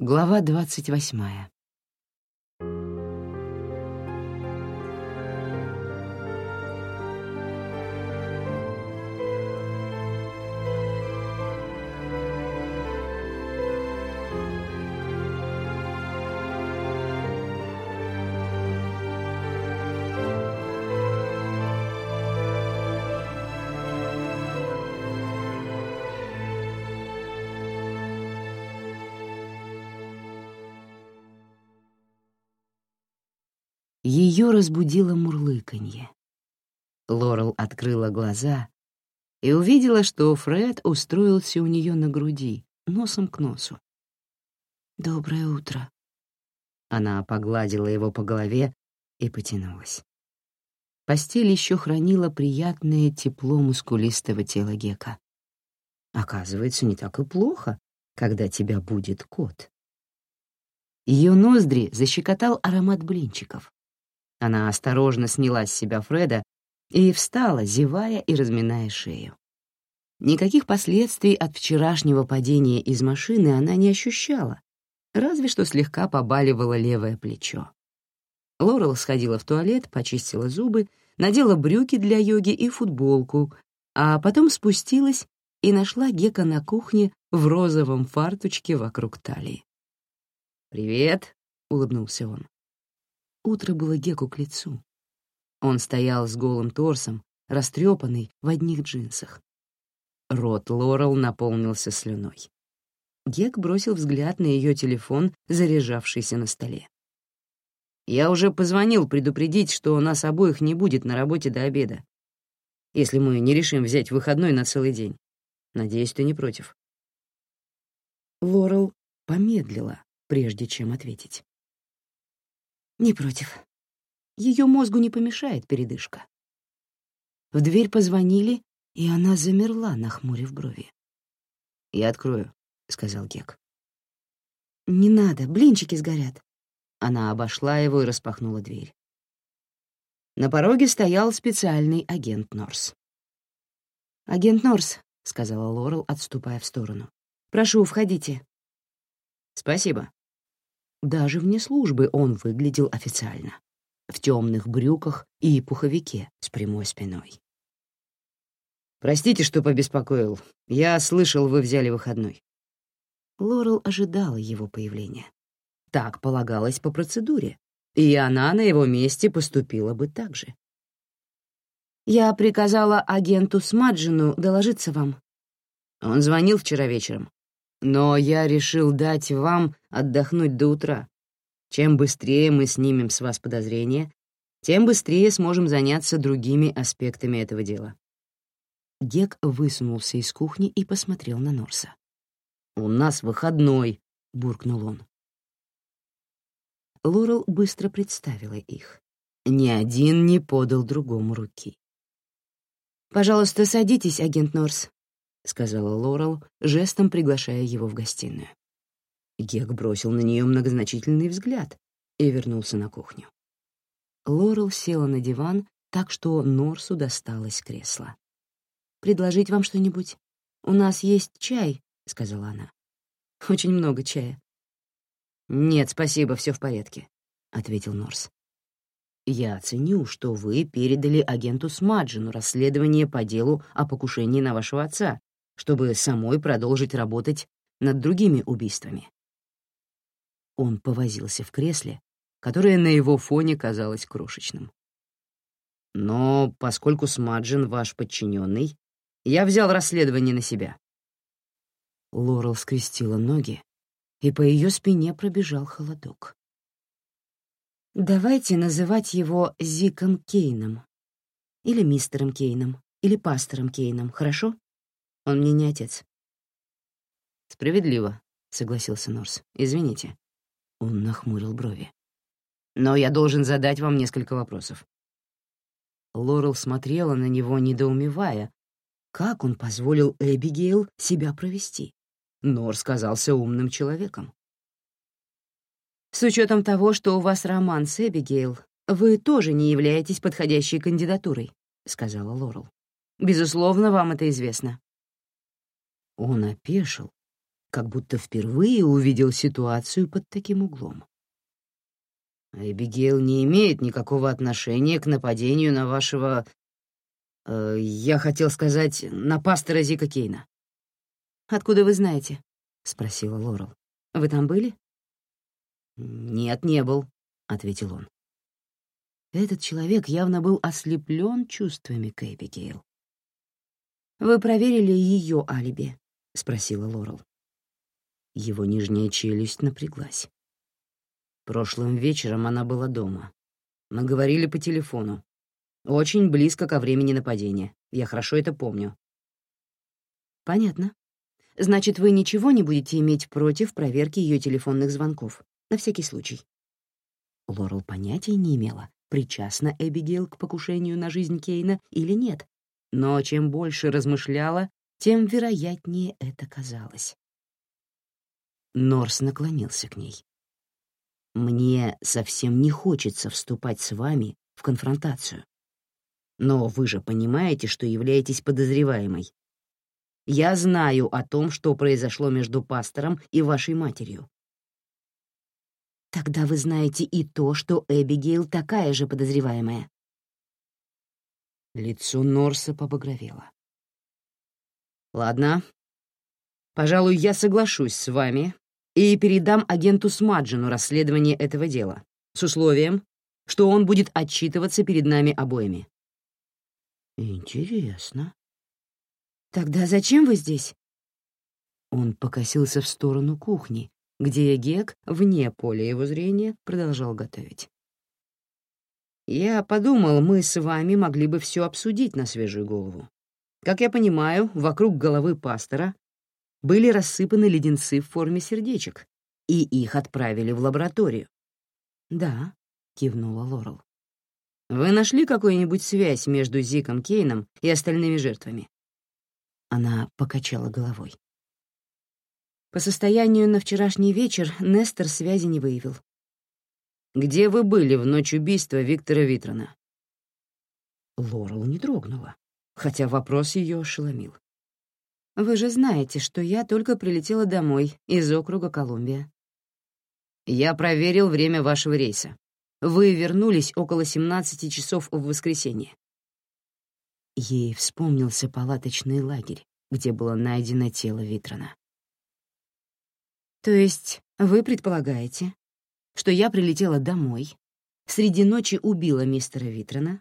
Глава двадцать восьмая. Ее разбудило мурлыканье. Лорел открыла глаза и увидела, что Фред устроился у нее на груди, носом к носу. «Доброе утро». Она погладила его по голове и потянулась. Постель еще хранила приятное тепло мускулистого тела Гека. Оказывается, не так и плохо, когда тебя будет кот. Ее ноздри защекотал аромат блинчиков. Она осторожно сняла с себя Фреда и встала, зевая и разминая шею. Никаких последствий от вчерашнего падения из машины она не ощущала, разве что слегка побаливало левое плечо. Лорел сходила в туалет, почистила зубы, надела брюки для йоги и футболку, а потом спустилась и нашла Гека на кухне в розовом фартучке вокруг талии. «Привет», — улыбнулся он. Утро было Геку к лицу. Он стоял с голым торсом, растрепанный в одних джинсах. Рот Лорел наполнился слюной. Гек бросил взгляд на ее телефон, заряжавшийся на столе. «Я уже позвонил предупредить, что нас обоих не будет на работе до обеда, если мы не решим взять выходной на целый день. Надеюсь, ты не против». Лорел помедлила, прежде чем ответить. Не против. Ее мозгу не помешает передышка. В дверь позвонили, и она замерла, нахмурив брови. «Я открою», — сказал Гек. «Не надо, блинчики сгорят». Она обошла его и распахнула дверь. На пороге стоял специальный агент Норс. «Агент Норс», — сказала Лорел, отступая в сторону. «Прошу, входите». «Спасибо», даже вне службы он выглядел официально. В темных брюках и пуховике с прямой спиной. «Простите, что побеспокоил. Я слышал, вы взяли выходной». Лорел ожидала его появления. Так полагалось по процедуре, и она на его месте поступила бы так же. «Я приказала агенту Смаджину доложиться вам». Он звонил вчера вечером. Но я решил дать вам отдохнуть до утра. Чем быстрее мы снимем с вас подозрения, тем быстрее сможем заняться другими аспектами этого дела». Гек высунулся из кухни и посмотрел на Норса. «У нас выходной», — буркнул он. Лорел быстро представила их. Ни один не подал другому руки. «Пожалуйста, садитесь, агент Норс», — сказала Лорел, жестом приглашая его в гостиную. Гек бросил на нее многозначительный взгляд и вернулся на кухню. Лорел села на диван, так что Норсу досталось кресло. «Предложить вам что-нибудь? У нас есть чай», — сказала она. «Очень много чая». «Нет, спасибо, все в порядке», — ответил Норс. «Я ценю, что вы передали агенту Смаджину расследование по делу о покушении на вашего отца, чтобы самой продолжить работать над другими убийствами. Он повозился в кресле, которое на его фоне казалось крошечным. Но поскольку Смаджин ваш подчиненный, я взял расследование на себя. Лорел скрестила ноги, и по ее спине пробежал холодок. Давайте называть его Зиком Кейном. Или мистером Кейном, или пастором Кейном, хорошо? Он мне не отец». «Справедливо», — согласился Норс. «Извините». Он нахмурил брови. «Но я должен задать вам несколько вопросов». Лорел смотрела на него, недоумевая, как он позволил Эбигейл себя провести. Норс казался умным человеком. «С учетом того, что у вас роман с Эбигейл, вы тоже не являетесь подходящей кандидатурой», — сказала Лорел. «Безусловно, вам это известно». Он опешил, как будто впервые увидел ситуацию под таким углом. «Эбигейл не имеет никакого отношения к нападению на вашего... Э, я хотел сказать, на пастора Зика Кейна». «Откуда вы знаете?» — спросила Лорел. «Вы там были?» «Нет, не был», — ответил он. Этот человек явно был ослеплен чувствами к Эбигейл. «Вы проверили ее алиби?» — спросила Лорел. Его нижняя челюсть напряглась. Прошлым вечером она была дома. Мы говорили по телефону. Очень близко ко времени нападения. Я хорошо это помню. Понятно. Значит, вы ничего не будете иметь против проверки ее телефонных звонков, на всякий случай. Лорел понятия не имела, причастна Эбигейл к покушению на жизнь Кейна или нет, но чем больше размышляла, тем вероятнее это казалось. Норс наклонился к ней. «Мне совсем не хочется вступать с вами в конфронтацию. Но вы же понимаете, что являетесь подозреваемой. Я знаю о том, что произошло между пастором и вашей матерью. Тогда вы знаете и то, что Эбигейл такая же подозреваемая. Лицо Норса побагровело. Ладно. Пожалуй, я соглашусь с вами и передам агенту Смаджину расследование этого дела, с условием, что он будет отчитываться перед нами обоими. Интересно. Тогда зачем вы здесь? Он покосился в сторону кухни, где Гек, вне поля его зрения, продолжал готовить. «Я подумал, мы с вами могли бы все обсудить на свежую голову. Как я понимаю, вокруг головы пастора были рассыпаны леденцы в форме сердечек, и их отправили в лабораторию. «Да», — кивнула Лорел. «Вы нашли какую-нибудь связь между Зиком Кейном и остальными жертвами?» Она покачала головой. По состоянию на вчерашний вечер Нестер связи не выявил. «Где вы были в ночь убийства Виктора Витрона?» Лорел не дрогнула, хотя вопрос ее ошеломил. Вы же знаете, что я только прилетела домой из округа Колумбия. Я проверил время вашего рейса. Вы вернулись около 17 часов в воскресенье. Ей вспомнился палаточный лагерь, где было найдено тело Витрона. То есть вы предполагаете, что я прилетела домой, среди ночи убила мистера Витрона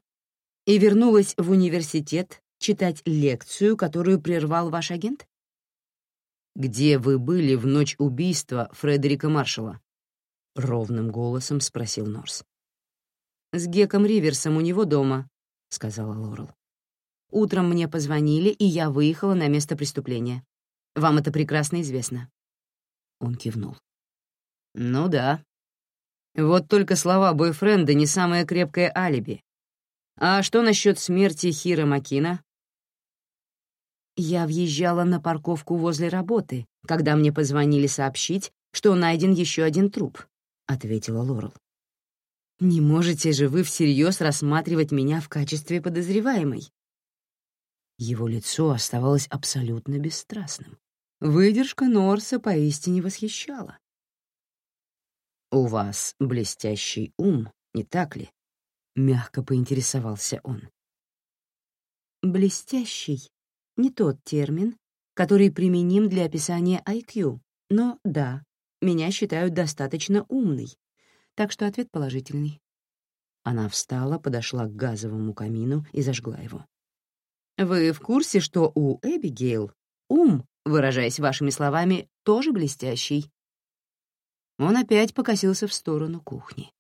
и вернулась в университет читать лекцию, которую прервал ваш агент? «Где вы были в ночь убийства Фредерика Маршалла?» — ровным голосом спросил Норс. «С Геком Риверсом у него дома», — сказала Лорел. «Утром мне позвонили, и я выехала на место преступления. Вам это прекрасно известно». Он кивнул. «Ну да. Вот только слова бойфренда не самое крепкое алиби. А что насчет смерти Хира Макина? Я въезжала на парковку возле работы, когда мне позвонили сообщить, что найден еще один труп, ответила Лорел. Не можете же вы всерьез рассматривать меня в качестве подозреваемой? Его лицо оставалось абсолютно бесстрастным. Выдержка Норса поистине восхищала. «У вас блестящий ум, не так ли?» — мягко поинтересовался он. «Блестящий не тот термин, который применим для описания IQ, но да, меня считают достаточно умной, так что ответ положительный. Она встала, подошла к газовому камину и зажгла его. «Вы в курсе, что у Эбигейл ум, выражаясь вашими словами, тоже блестящий?» Он опять покосился в сторону кухни.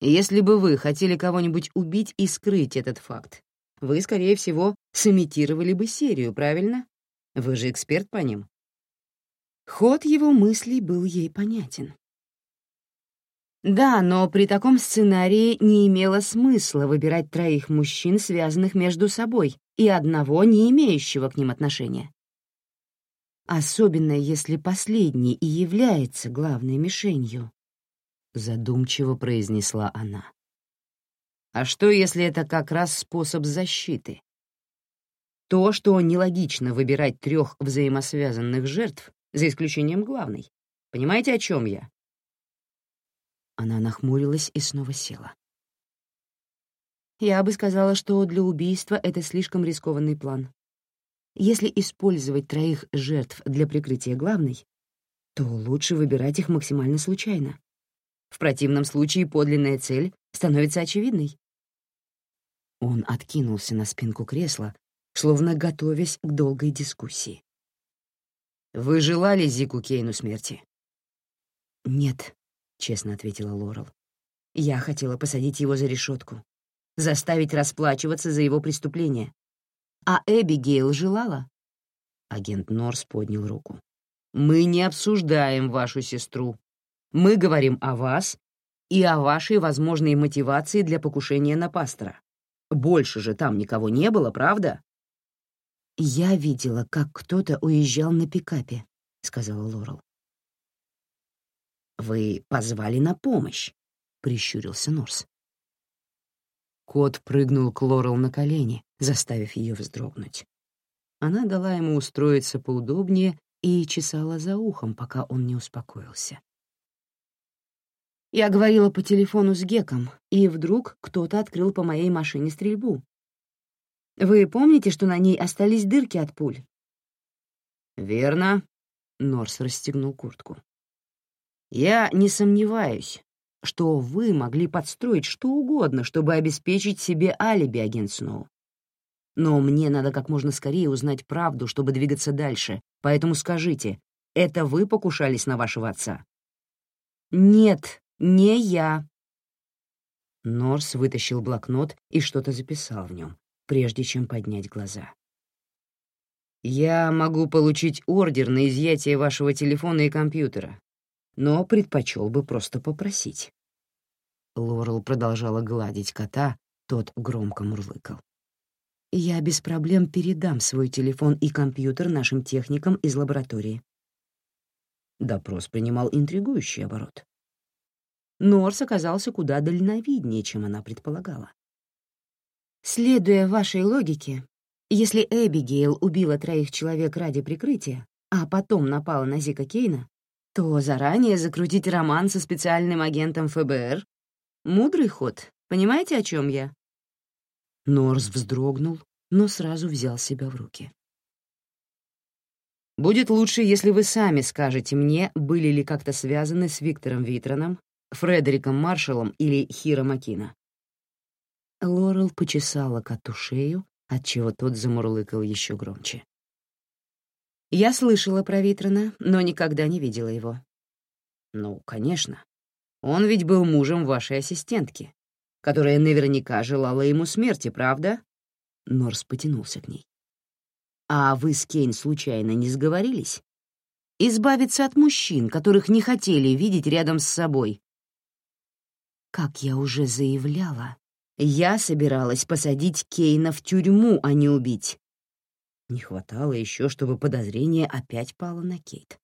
«Если бы вы хотели кого-нибудь убить и скрыть этот факт, вы, скорее всего, сымитировали бы серию, правильно? Вы же эксперт по ним. Ход его мыслей был ей понятен. Да, но при таком сценарии не имело смысла выбирать троих мужчин, связанных между собой, и одного, не имеющего к ним отношения. Особенно если последний и является главной мишенью, задумчиво произнесла она. А что, если это как раз способ защиты? То, что нелогично выбирать трех взаимосвязанных жертв, за исключением главной. Понимаете, о чем я?» Она нахмурилась и снова села. Я бы сказала, что для убийства это слишком рискованный план. Если использовать троих жертв для прикрытия главной, то лучше выбирать их максимально случайно. В противном случае подлинная цель становится очевидной. Он откинулся на спинку кресла, словно готовясь к долгой дискуссии. «Вы желали Зику Кейну смерти?» «Нет», — честно ответила Лорел. «Я хотела посадить его за решетку, заставить расплачиваться за его преступление. А Эбигейл желала?» Агент Норс поднял руку. «Мы не обсуждаем вашу сестру. Мы говорим о вас и о вашей возможной мотивации для покушения на пастора. Больше же там никого не было, правда?» «Я видела, как кто-то уезжал на пикапе», — сказала Лорел. «Вы позвали на помощь», — прищурился Норс. Кот прыгнул к Лорел на колени, заставив ее вздрогнуть. Она дала ему устроиться поудобнее и чесала за ухом, пока он не успокоился. Я говорила по телефону с Геком, и вдруг кто-то открыл по моей машине стрельбу. Вы помните, что на ней остались дырки от пуль? «Верно», — Норс расстегнул куртку. «Я не сомневаюсь, что вы могли подстроить что угодно, чтобы обеспечить себе алиби, агент Сноу. Но мне надо как можно скорее узнать правду, чтобы двигаться дальше, поэтому скажите, это вы покушались на вашего отца?» «Нет, не я». Норс вытащил блокнот и что-то записал в нем, прежде чем поднять глаза. «Я могу получить ордер на изъятие вашего телефона и компьютера, но предпочел бы просто попросить». Лорел продолжала гладить кота, тот громко мурлыкал. «Я без проблем передам свой телефон и компьютер нашим техникам из лаборатории». Допрос принимал интригующий оборот. Норс оказался куда дальновиднее, чем она предполагала. Следуя вашей логике, если Эбигейл убила троих человек ради прикрытия, а потом напала на Зика Кейна, то заранее закрутить роман со специальным агентом ФБР — мудрый ход, понимаете, о чем я? Норс вздрогнул, но сразу взял себя в руки. «Будет лучше, если вы сами скажете мне, были ли как-то связаны с Виктором Витроном, Фредериком Маршалом или Хиро Макина». Лорел почесала коту шею, отчего тот замурлыкал еще громче. Я слышала про Витрона, но никогда не видела его. Ну, конечно. Он ведь был мужем вашей ассистентки, которая наверняка желала ему смерти, правда? Норс потянулся к ней. А вы с Кейн случайно не сговорились? Избавиться от мужчин, которых не хотели видеть рядом с собой. Как я уже заявляла, я собиралась посадить Кейна в тюрьму, а не убить. Не хватало еще, чтобы подозрение опять пало на Кейт.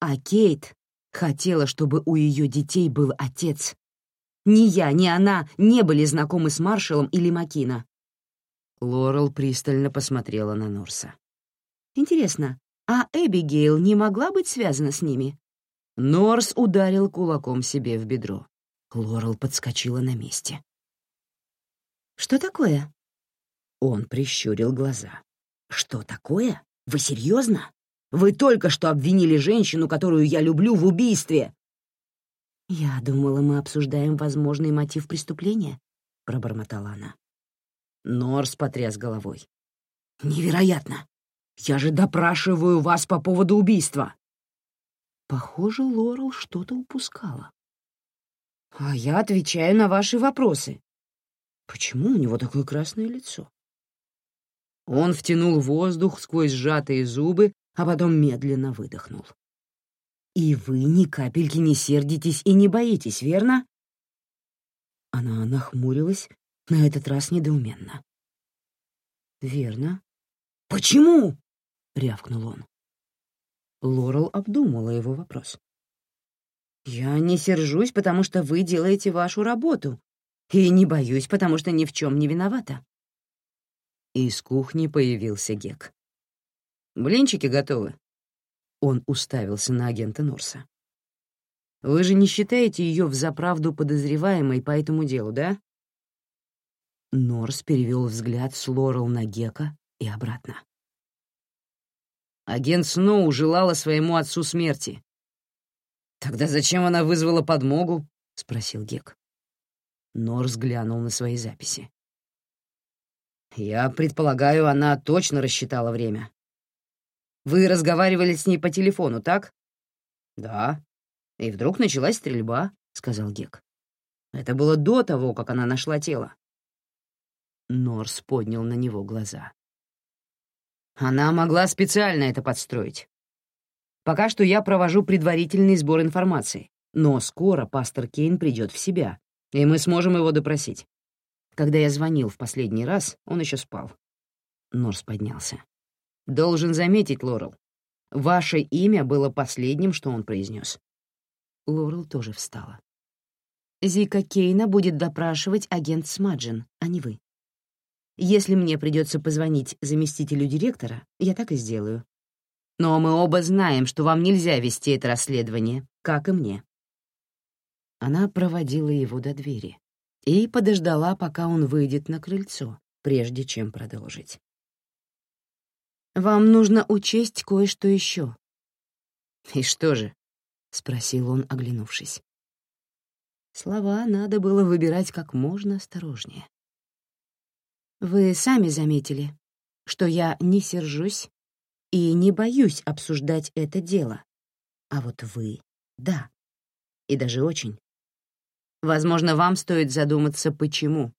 А Кейт хотела, чтобы у ее детей был отец. Ни я, ни она не были знакомы с Маршалом или Макина. Лорел пристально посмотрела на Норса. «Интересно, а Эбигейл не могла быть связана с ними?» Норс ударил кулаком себе в бедро. Лорел подскочила на месте. «Что такое?» Он прищурил глаза. «Что такое? Вы серьезно? Вы только что обвинили женщину, которую я люблю, в убийстве!» «Я думала, мы обсуждаем возможный мотив преступления», — пробормотала она. Норс потряс головой. «Невероятно! Я же допрашиваю вас по поводу убийства!» Похоже, Лорел что-то упускала. «А я отвечаю на ваши вопросы. Почему у него такое красное лицо?» Он втянул воздух сквозь сжатые зубы, а потом медленно выдохнул. «И вы ни капельки не сердитесь и не боитесь, верно?» Она нахмурилась, на этот раз недоуменно. «Верно». «Почему?» — рявкнул он. Лорел обдумала его вопрос. «Я не сержусь, потому что вы делаете вашу работу, и не боюсь, потому что ни в чем не виновата. Из кухни появился Гек. «Блинчики готовы». Он уставился на агента Норса. «Вы же не считаете ее взаправду подозреваемой по этому делу, да?» Норс перевел взгляд с Лорел на Гека и обратно. Агент Сноу желала своему отцу смерти. «Тогда зачем она вызвала подмогу?» — спросил Гек. Норс глянул на свои записи. «Я предполагаю, она точно рассчитала время. Вы разговаривали с ней по телефону, так?» «Да. И вдруг началась стрельба», — сказал Гек. «Это было до того, как она нашла тело». Норс поднял на него глаза. «Она могла специально это подстроить. Пока что я провожу предварительный сбор информации, но скоро пастор Кейн придет в себя, и мы сможем его допросить. Когда я звонил в последний раз, он еще спал». Норс поднялся. Должен заметить, Лорел, ваше имя было последним, что он произнес. Лорел тоже встала. Зика Кейна будет допрашивать агент Смаджин, а не вы. Если мне придется позвонить заместителю директора, я так и сделаю. Но мы оба знаем, что вам нельзя вести это расследование, как и мне. Она проводила его до двери и подождала, пока он выйдет на крыльцо, прежде чем продолжить. Вам нужно учесть кое-что еще. «И что же?» — спросил он, оглянувшись. Слова надо было выбирать как можно осторожнее. «Вы сами заметили, что я не сержусь и не боюсь обсуждать это дело. А вот вы — да, и даже очень. Возможно, вам стоит задуматься, почему.